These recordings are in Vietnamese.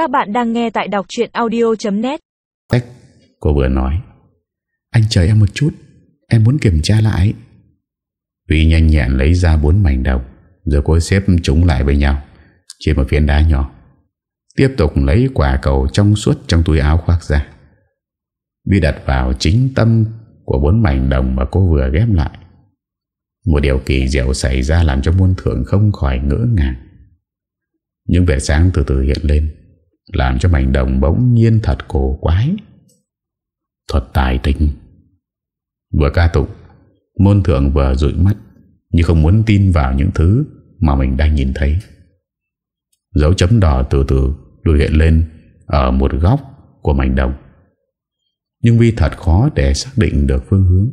Các bạn đang nghe tại đọc chuyện audio.net Tách Cô vừa nói. Anh chờ em một chút. Em muốn kiểm tra lại. Huy nhanh nhẹn lấy ra bốn mảnh đồng Rồi cô xếp chúng lại với nhau, Trên một viên đá nhỏ. Tiếp tục lấy quả cầu trong suốt Trong túi áo khoác ra. Vi đặt vào chính tâm Của bốn mảnh đồng mà cô vừa ghép lại. Một điều kỳ diệu xảy ra Làm cho muôn thượng không khỏi ngỡ ngàng. Những vẻ sáng từ từ hiện lên. Làm cho mảnh đồng bỗng nhiên thật cổ quái. Thuật tài tình. Vừa ca tụng, Môn thượng vừa rụi mắt, Như không muốn tin vào những thứ Mà mình đang nhìn thấy. Dấu chấm đỏ từ từ Được hiện lên Ở một góc của mảnh đồng. Nhưng vì thật khó để xác định được phương hướng.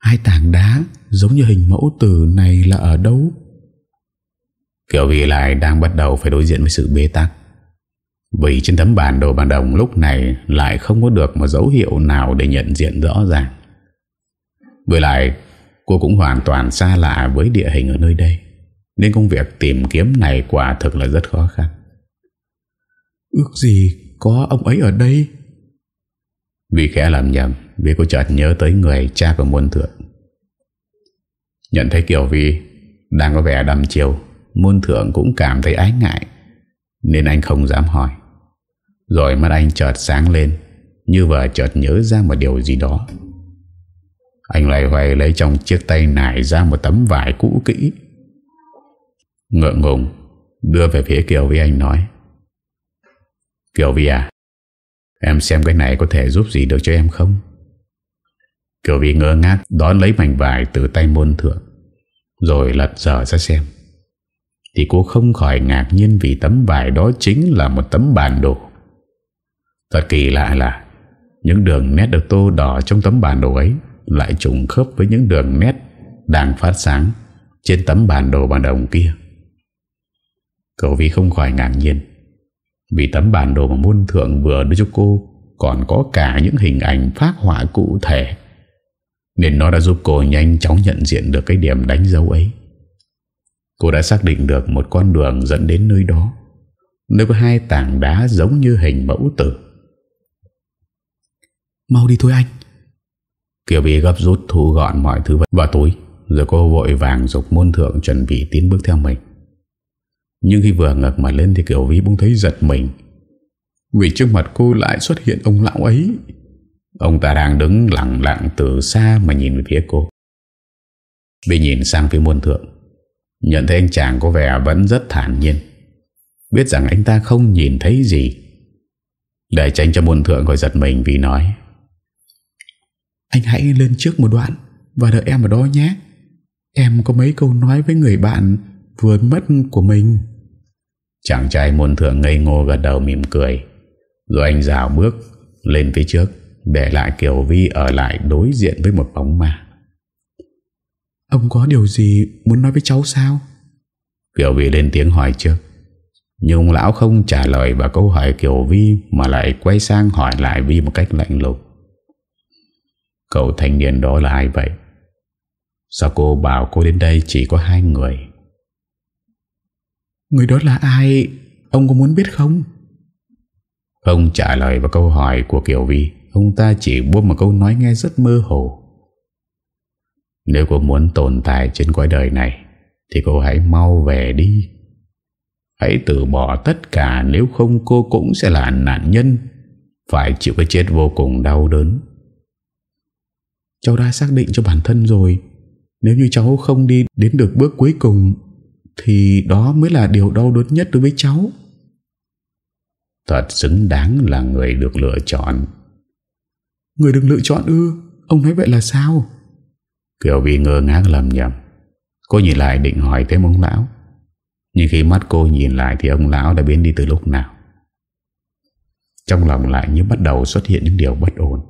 Hai tảng đá Giống như hình mẫu từ này là ở đâu? Kiểu vì lại đang bắt đầu Phải đối diện với sự bế tắc vì trên tấm bản đồ bằng đồng lúc này lại không có được một dấu hiệu nào để nhận diện rõ ràng. Với lại, cô cũng hoàn toàn xa lạ với địa hình ở nơi đây, nên công việc tìm kiếm này quả thực là rất khó khăn. Ước gì có ông ấy ở đây? Vì khẽ làm nhầm, vì cô chợt nhớ tới người cha của môn thượng. Nhận thấy Kiều Vi đang có vẻ đầm chiều, môn thượng cũng cảm thấy ái ngại, nên anh không dám hỏi. Rồi mắt anh chợt sáng lên Như vừa chợt nhớ ra một điều gì đó. Anh lại hoài lấy trong chiếc tay nải ra một tấm vải cũ kỹ. Ngượng ngùng Đưa về phía Kiều Vi anh nói Kiều Vi à Em xem cái này có thể giúp gì được cho em không? Kiều Vi ngơ ngác Đón lấy mảnh vải từ tay môn thượng Rồi lật dở ra xem. Thì cô không khỏi ngạc nhiên Vì tấm vải đó chính là một tấm bản đồ. Thật kỳ lạ là, Những đường nét được tô đỏ trong tấm bản đồ ấy Lại trùng khớp với những đường nét Đang phát sáng Trên tấm bản đồ bằng đồng kia. Cậu Vi không khỏi ngạc nhiên, Vì tấm bản đồ mà môn thượng vừa đưa cho cô Còn có cả những hình ảnh phát họa cụ thể, Nên nó đã giúp cô nhanh chóng nhận diện được cái điểm đánh dấu ấy. Cô đã xác định được một con đường dẫn đến nơi đó. Nơi có hai tảng đá giống như hình mẫu tử. Mau đi thôi anh. Kiều bị gấp rút thu gọn mọi thứ vào túi Rồi cô vội vàng dục môn thượng chuẩn bị tiến bước theo mình. Nhưng khi vừa ngực mặt lên Thì Kiều Vy bỗng thấy giật mình. Vì trước mặt cô lại xuất hiện ông lão ấy. Ông ta đang đứng lặng lặng từ xa mà nhìn về phía cô. Vì nhìn sang phía môn thượng Nhận thấy anh chàng có vẻ vẫn rất thản nhiên. Biết rằng anh ta không nhìn thấy gì. Để tránh cho môn thượng khỏi giật mình Vì nói, anh hãy lên trước một đoạn Và đợi em ở đó nhé. Em có mấy câu nói với người bạn Vừa mất của mình. Chàng trai môn thượng ngây ngô gật đầu mỉm cười. Rồi anh rào bước Lên phía trước, Để lại Kiều Vi ở lại đối diện với một bóng ma. Ông có điều gì muốn nói với cháu sao? Kiều Vi lên tiếng hỏi trước. Nhưng lão không trả lời vào câu hỏi Kiều Vi Mà lại quay sang hỏi lại Vi một cách lạnh lùng. Cậu thanh niên đó là ai vậy? Sao cô bảo cô đến đây chỉ có hai người? Người đó là ai? Ông có muốn biết không? Không trả lời vào câu hỏi của Kiều Vi Ông ta chỉ buông một câu nói nghe rất mơ hồ nếu cô muốn tồn tại trên quái đời này, Thì cô hãy mau về đi. Hãy từ bỏ tất cả, Nếu không cô cũng sẽ là nạn nhân. Phải chịu cái chết vô cùng đau đớn. Cháu đã xác định cho bản thân rồi. Nếu như cháu không đi đến được bước cuối cùng, Thì đó mới là điều đau đớn nhất đối với cháu. Thật xứng đáng là người được lựa chọn. Người được lựa chọn ư? Ông nói vậy là sao? Kiều bị ngơ ngác lầm nhầm. Cô nhìn lại định hỏi thêm ông lão. Nhưng khi mắt cô nhìn lại Thì ông lão đã biến đi từ lúc nào. Trong lòng lại như bắt đầu xuất hiện những điều bất ổn.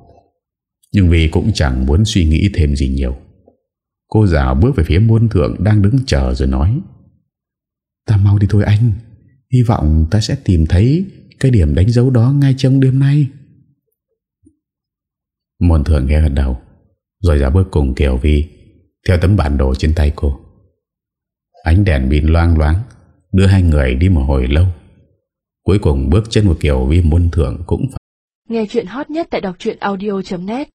Nhưng vì cũng chẳng muốn suy nghĩ thêm gì nhiều. Cô rào bước về phía muôn thượng Đang đứng chờ rồi nói, Ta mau đi thôi anh. Hy vọng ta sẽ tìm thấy Cái điểm đánh dấu đó ngay trong đêm nay. Môn thượng nghe gật đầu. Rồi ra bước cùng Kiều Vi, Theo tấm bản đồ trên tay cô. Ánh đèn pin loang loáng, Đưa hai người đi một hồi lâu. Cuối cùng bước chân của Kiều Vi muôn thượng cũng phải Nghe chuyện hot nhất tại đọc audio.net